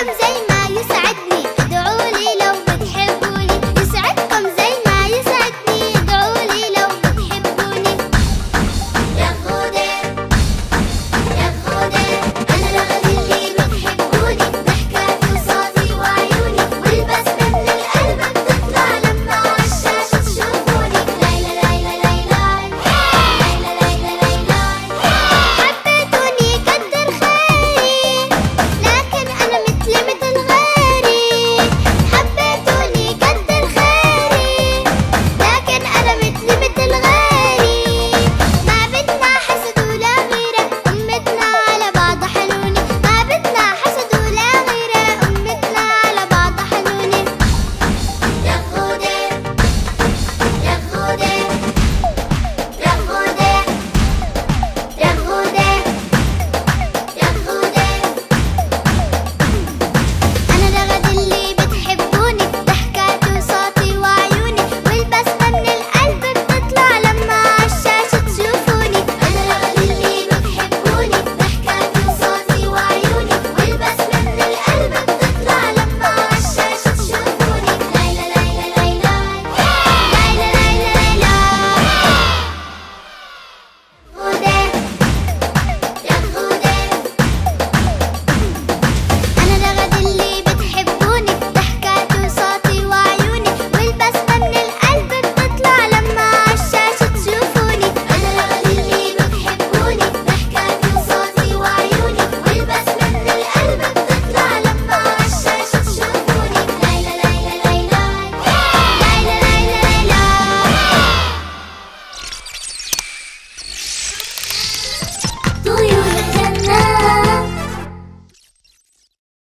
avisei